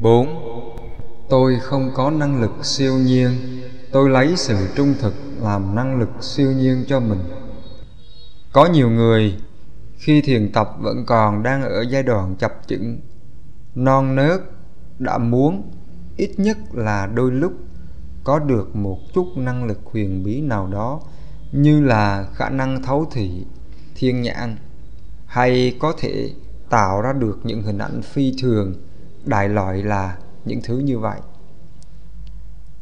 4. Tôi không có năng lực siêu nhiên, tôi lấy sự trung thực làm năng lực siêu nhiên cho mình. Có nhiều người khi thiền tập vẫn còn đang ở giai đoạn chập chững, non nớt, đã muốn ít nhất là đôi lúc có được một chút năng lực huyền bí nào đó như là khả năng thấu thị thiên nhãn hay có thể tạo ra được những hình ảnh phi thường đại loại là những thứ như vậy.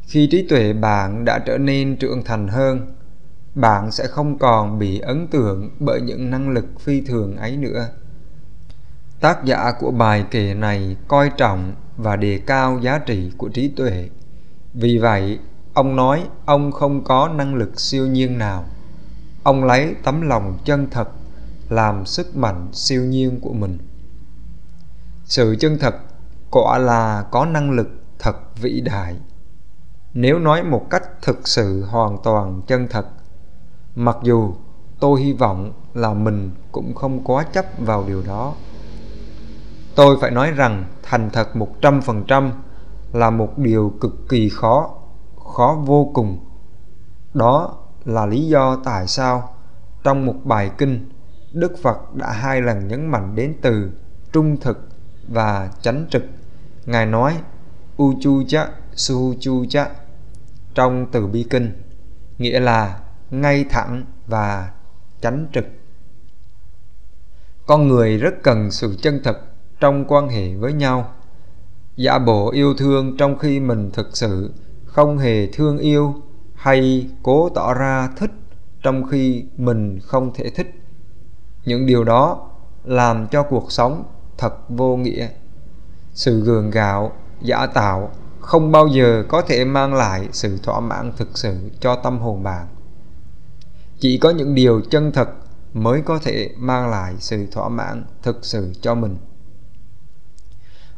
Khi trí tuệ bạn đã trở nên trưởng thành hơn, bạn sẽ không còn bị ấn tượng bởi những năng lực phi thường ấy nữa. Tác giả của bài kể này coi trọng và đề cao giá trị của trí tuệ. Vì vậy, ông nói ông không có năng lực siêu nhiên nào. Ông lấy tấm lòng chân thật làm sức mạnh siêu nhiên của mình. Sự chân thật quả là có năng lực thật vĩ đại. Nếu nói một cách thực sự hoàn toàn chân thật, mặc dù tôi hy vọng là mình cũng không quá chấp vào điều đó. Tôi phải nói rằng thành thật một trăm phần trăm là một điều cực kỳ khó khó vô cùng. Đó là lý do tại sao trong một bài kinh, đức phật đã hai lần nhấn mạnh đến từ trung thực và chánh trực ngài nói uchu cha cha trong từ bi kinh, nghĩa là ngay thẳng và chánh trực. Con người rất cần sự chân thật trong quan hệ với nhau. Giả bộ yêu thương trong khi mình thực sự không hề thương yêu hay cố tỏ ra thích trong khi mình không thể thích. Những điều đó làm cho cuộc sống thật vô nghĩa sự gượng gạo, giả tạo, không bao giờ có thể mang lại sự thỏa mãn thực sự cho tâm hồn bạn. Chỉ có những điều chân thật mới có thể mang lại sự thỏa mãn thực sự cho mình.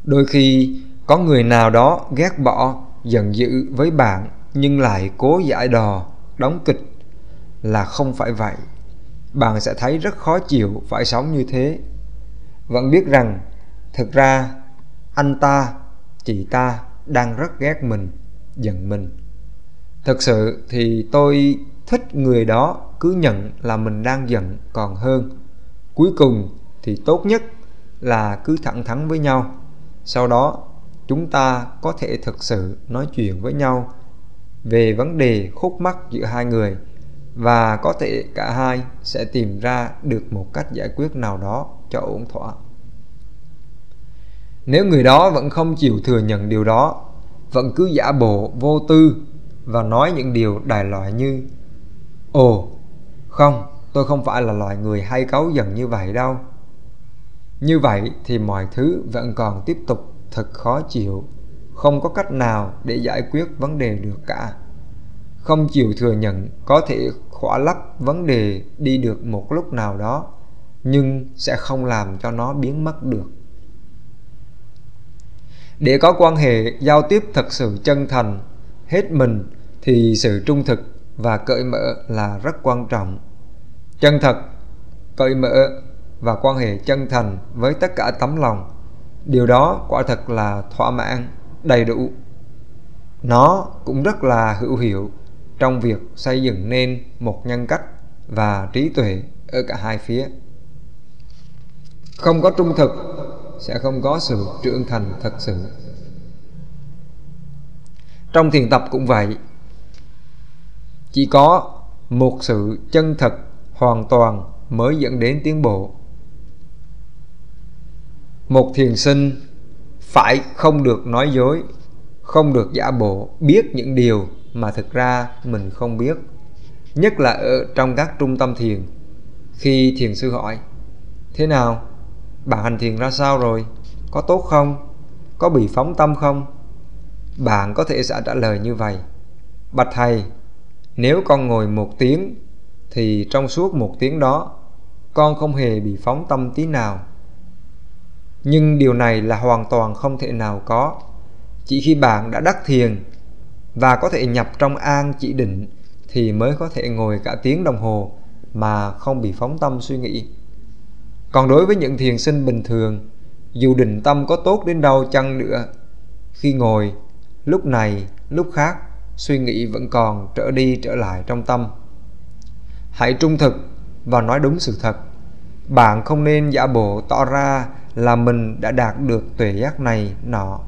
Đôi khi, có người nào đó ghét bỏ, giận dữ với bạn nhưng lại cố giải đò, đóng kịch là không phải vậy. Bạn sẽ thấy rất khó chịu phải sống như thế. Vẫn biết rằng, thực ra anh ta, chị ta đang rất ghét mình, giận mình. Thực sự thì tôi thích người đó cứ nhận là mình đang giận còn hơn. Cuối cùng thì tốt nhất là cứ thẳng thắn với nhau. Sau đó, chúng ta có thể thực sự nói chuyện với nhau về vấn đề khúc mắc giữa hai người và có thể cả hai sẽ tìm ra được một cách giải quyết nào đó cho ổn thỏa nếu người đó vẫn không chịu thừa nhận điều đó, vẫn cứ giả bộ vô tư và nói những điều đại loại như, ồ, không, tôi không phải là loại người hay cáu giận như vậy đâu. Như vậy thì mọi thứ vẫn còn tiếp tục thật khó chịu. Không có cách nào để giải quyết vấn đề được cả. Không chịu thừa nhận có thể khỏa lấp vấn đề đi được một lúc nào đó, nhưng sẽ không làm cho nó biến mất được để có quan hệ giao tiếp thật sự chân thành, hết mình thì sự trung thực và cởi mở là rất quan trọng. Chân thật, cởi mở và quan hệ chân thành với tất cả tấm lòng, điều đó quả thật là thỏa mãn, đầy đủ. Nó cũng rất là hữu hiệu trong việc xây dựng nên một nhân cách và trí tuệ ở cả hai phía. Không có trung thực sẽ không có sự trưởng thành thật sự. Trong thiền tập cũng vậy, chỉ có một sự chân thật hoàn toàn mới dẫn đến tiến bộ. Một thiền sinh phải không được nói dối, không được giả bộ, biết những điều mà thực ra mình không biết, nhất là ở trong các trung tâm thiền. Khi thiền sư hỏi, thế nào? Bà hành thiền ra sao rồi? Có tốt không? Có bị phóng tâm không? Bạn có thể sẽ trả lời như vậy. Bạch thầy, nếu con ngồi một tiếng, thì trong suốt một tiếng đó, con không hề bị phóng tâm tí nào. Nhưng điều này là hoàn toàn không thể nào có. Chỉ khi bạn đã đắc thiền và có thể nhập trong an chỉ định, thì mới có thể ngồi cả tiếng đồng hồ mà không bị phóng tâm suy nghĩ còn đối với những thiền sinh bình thường, dù định tâm có tốt đến đâu chăng nữa, khi ngồi, lúc này, lúc khác, suy nghĩ vẫn còn trở đi trở lại trong tâm. Hãy trung thực và nói đúng sự thật. Bạn không nên giả bộ tỏ ra là mình đã đạt được tuệ giác này nọ.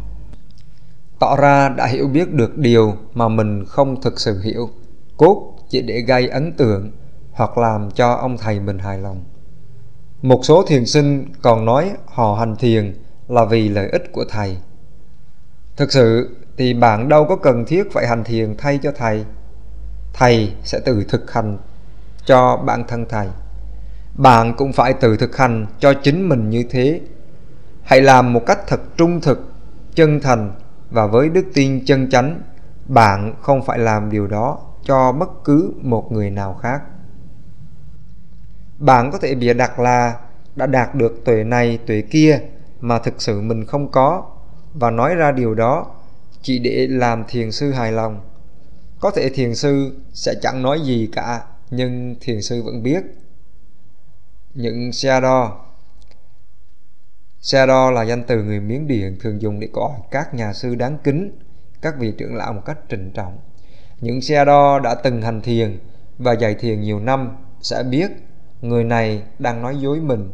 Tỏ ra đã hiểu biết được điều mà mình không thực sự hiểu. Cốt chỉ để gây ấn tượng hoặc làm cho ông thầy mình hài lòng một số thiền sinh còn nói họ hành thiền là vì lợi ích của thầy. Thực sự thì bạn đâu có cần thiết phải hành thiền thay cho thầy. Thầy sẽ tự thực hành cho bản thân thầy. Bạn cũng phải tự thực hành cho chính mình như thế. Hãy làm một cách thật trung thực, chân thành và với đức tin chân chánh. Bạn không phải làm điều đó cho bất cứ một người nào khác bạn có thể bịa đặt là đã đạt được tuệ này, tuệ kia mà thực sự mình không có và nói ra điều đó chỉ để làm thiền sư hài lòng. Có thể thiền sư sẽ chẳng nói gì cả, nhưng thiền sư vẫn biết. Những xe đo. Xe đo là danh từ người miến điện thường dùng để gọi các nhà sư đáng kính, các vị trưởng lão một cách trịnh trọng. Những xe đo đã từng hành thiền và dạy thiền nhiều năm sẽ biết người này đang nói dối mình.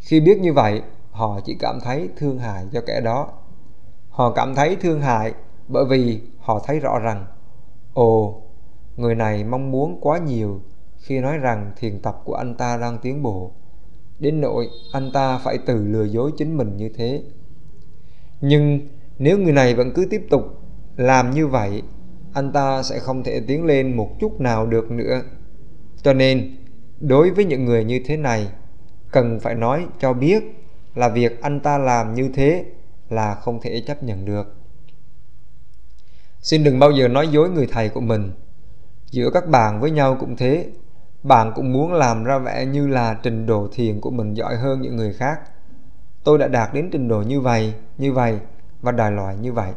Khi biết như vậy, họ chỉ cảm thấy thương hại cho kẻ đó. Họ cảm thấy thương hại bởi vì họ thấy rõ rằng, ồ, người này mong muốn quá nhiều khi nói rằng thiền tập của anh ta đang tiến bộ. Đến nỗi anh ta phải tự lừa dối chính mình như thế. Nhưng nếu người này vẫn cứ tiếp tục làm như vậy, anh ta sẽ không thể tiến lên một chút nào được nữa. Cho nên đối với những người như thế này, cần phải nói cho biết là việc anh ta làm như thế là không thể chấp nhận được. Xin đừng bao giờ nói dối người thầy của mình. Giữa các bạn với nhau cũng thế. Bạn cũng muốn làm ra vẻ như là trình độ thiền của mình giỏi hơn những người khác. Tôi đã đạt đến trình độ như vậy như vậy và đài loại như vậy.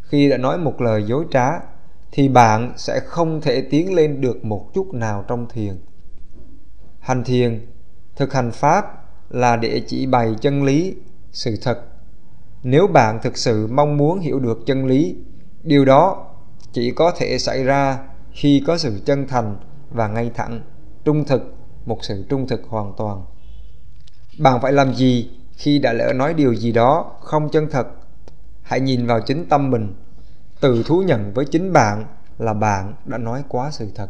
Khi đã nói một lời dối trá, thì bạn sẽ không thể tiến lên được một chút nào trong thiền hành thiền, thực hành pháp là để chỉ bày chân lý, sự thật. Nếu bạn thực sự mong muốn hiểu được chân lý, điều đó chỉ có thể xảy ra khi có sự chân thành và ngay thẳng, trung thực, một sự trung thực hoàn toàn. Bạn phải làm gì khi đã lỡ nói điều gì đó không chân thật? Hãy nhìn vào chính tâm mình. Tự thú nhận với chính bạn là bạn đã nói quá sự thật.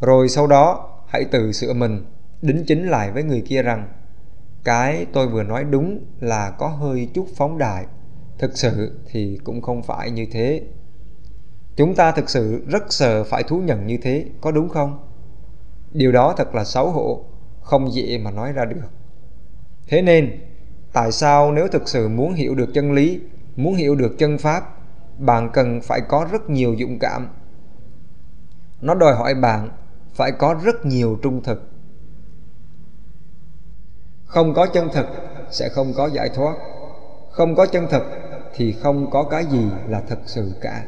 Rồi sau đó, hãy tự sửa mình đính chính lại với người kia rằng, cái tôi vừa nói đúng là có hơi chút phóng đại. Thực sự thì cũng không phải như thế. Chúng ta thực sự rất sợ phải thú nhận như thế, có đúng không? Điều đó thật là xấu hổ, không dễ mà nói ra được. Thế nên, tại sao nếu thực sự muốn hiểu được chân lý, muốn hiểu được chân pháp, bạn cần phải có rất nhiều dũng cảm? Nó đòi hỏi bạn phải có rất nhiều trung thực không có chân thực sẽ không có giải thoát. Không có chân thực thì không có cái gì là thật sự cả.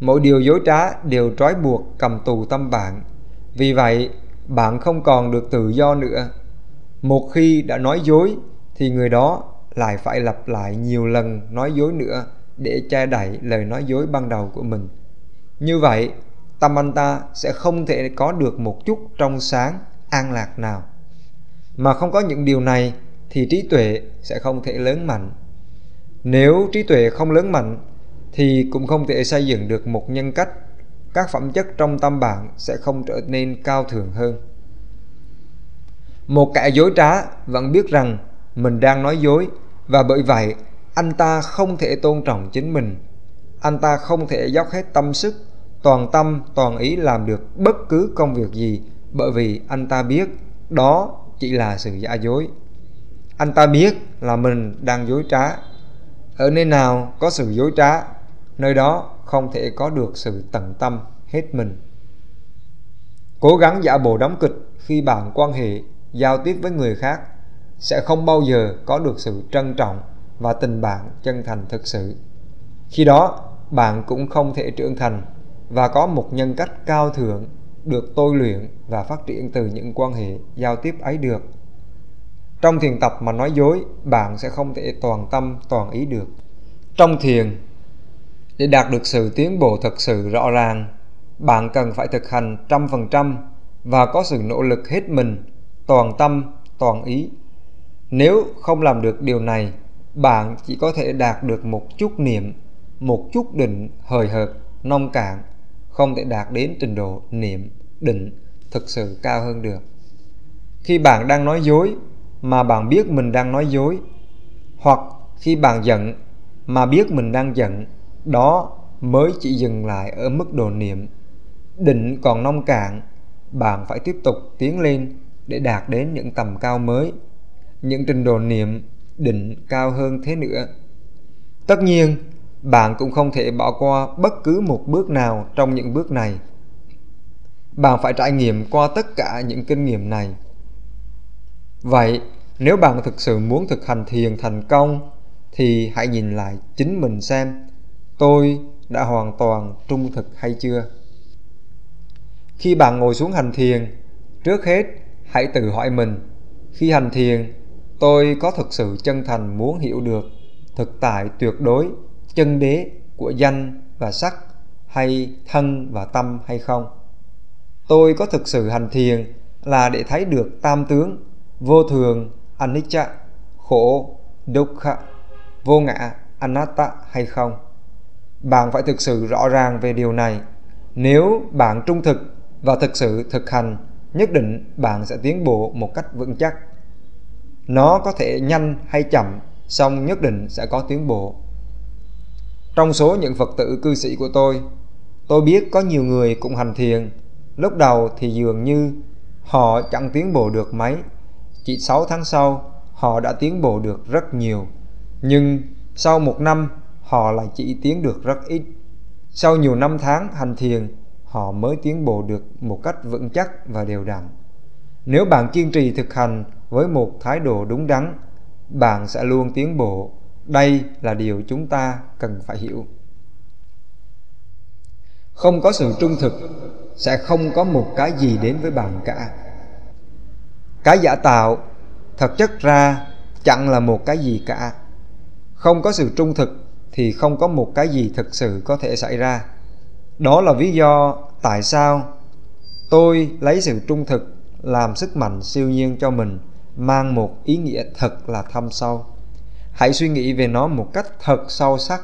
Mỗi điều dối trá đều trói buộc cầm tù tâm bạn. Vì vậy, bạn không còn được tự do nữa. Một khi đã nói dối, thì người đó lại phải lặp lại nhiều lần nói dối nữa để che đậy lời nói dối ban đầu của mình. Như vậy, tâm anh ta sẽ không thể có được một chút trong sáng, an lạc nào mà không có những điều này, thì trí tuệ sẽ không thể lớn mạnh. Nếu trí tuệ không lớn mạnh, thì cũng không thể xây dựng được một nhân cách. Các phẩm chất trong tâm bạn sẽ không trở nên cao thượng hơn. Một kẻ dối trá vẫn biết rằng mình đang nói dối, và bởi vậy, anh ta không thể tôn trọng chính mình. Anh ta không thể dốc hết tâm sức, toàn tâm, toàn ý làm được bất cứ công việc gì, bởi vì anh ta biết đó chỉ là sự giả dối. Anh ta biết là mình đang dối trá. Ở nơi nào có sự dối trá, nơi đó không thể có được sự tận tâm hết mình. Cố gắng giả bộ đóng kịch khi bạn quan hệ, giao tiếp với người khác sẽ không bao giờ có được sự trân trọng và tình bạn chân thành thực sự. Khi đó, bạn cũng không thể trưởng thành và có một nhân cách cao thượng được tôi luyện và phát triển từ những quan hệ giao tiếp ấy được. Trong thiền tập mà nói dối, bạn sẽ không thể toàn tâm, toàn ý được. Trong thiền, để đạt được sự tiến bộ thật sự rõ ràng, bạn cần phải thực hành trăm phần trăm và có sự nỗ lực hết mình, toàn tâm, toàn ý. Nếu không làm được điều này, bạn chỉ có thể đạt được một chút niệm, một chút định hời hợt, nông cạn không thể đạt đến trình độ niệm định thực sự cao hơn được. Khi bạn đang nói dối mà bạn biết mình đang nói dối, hoặc khi bạn giận mà biết mình đang giận, đó mới chỉ dừng lại ở mức độ niệm. Định còn nông cạn, bạn phải tiếp tục tiến lên để đạt đến những tầm cao mới, những trình độ niệm định cao hơn thế nữa. Tất nhiên bạn cũng không thể bỏ qua bất cứ một bước nào trong những bước này. Bạn phải trải nghiệm qua tất cả những kinh nghiệm này. Vậy, nếu bạn thực sự muốn thực hành thiền thành công, thì hãy nhìn lại chính mình xem, tôi đã hoàn toàn trung thực hay chưa? Khi bạn ngồi xuống hành thiền, trước hết hãy tự hỏi mình, khi hành thiền, tôi có thực sự chân thành muốn hiểu được thực tại tuyệt đối chân đế của danh và sắc hay thân và tâm hay không? Tôi có thực sự hành thiền là để thấy được tam tướng, vô thường, anicca, khổ, dukkha, vô ngã, anatta hay không? Bạn phải thực sự rõ ràng về điều này. Nếu bạn trung thực và thực sự thực hành, nhất định bạn sẽ tiến bộ một cách vững chắc. Nó có thể nhanh hay chậm, song nhất định sẽ có tiến bộ trong số những phật tử cư sĩ của tôi tôi biết có nhiều người cũng hành thiền. Lúc đầu thì dường như họ chẳng tiến bộ được mấy. Chỉ 6 tháng sau, họ đã tiến bộ được rất nhiều. Nhưng sau một năm, họ lại chỉ tiến được rất ít. Sau nhiều năm tháng hành thiền, họ mới tiến bộ được một cách vững chắc và đều đặn. Nếu bạn kiên trì thực hành với một thái độ đúng đắn, bạn sẽ luôn tiến bộ đây là điều chúng ta cần phải hiểu. Không có sự trung thực sẽ không có một cái gì đến với bạn cả. Cái giả tạo thật chất ra chẳng là một cái gì cả. Không có sự trung thực thì không có một cái gì thực sự có thể xảy ra. Đó là lý do tại sao tôi lấy sự trung thực làm sức mạnh siêu nhiên cho mình, mang một ý nghĩa thật là thâm sâu hãy suy nghĩ về nó một cách thật sâu sắc.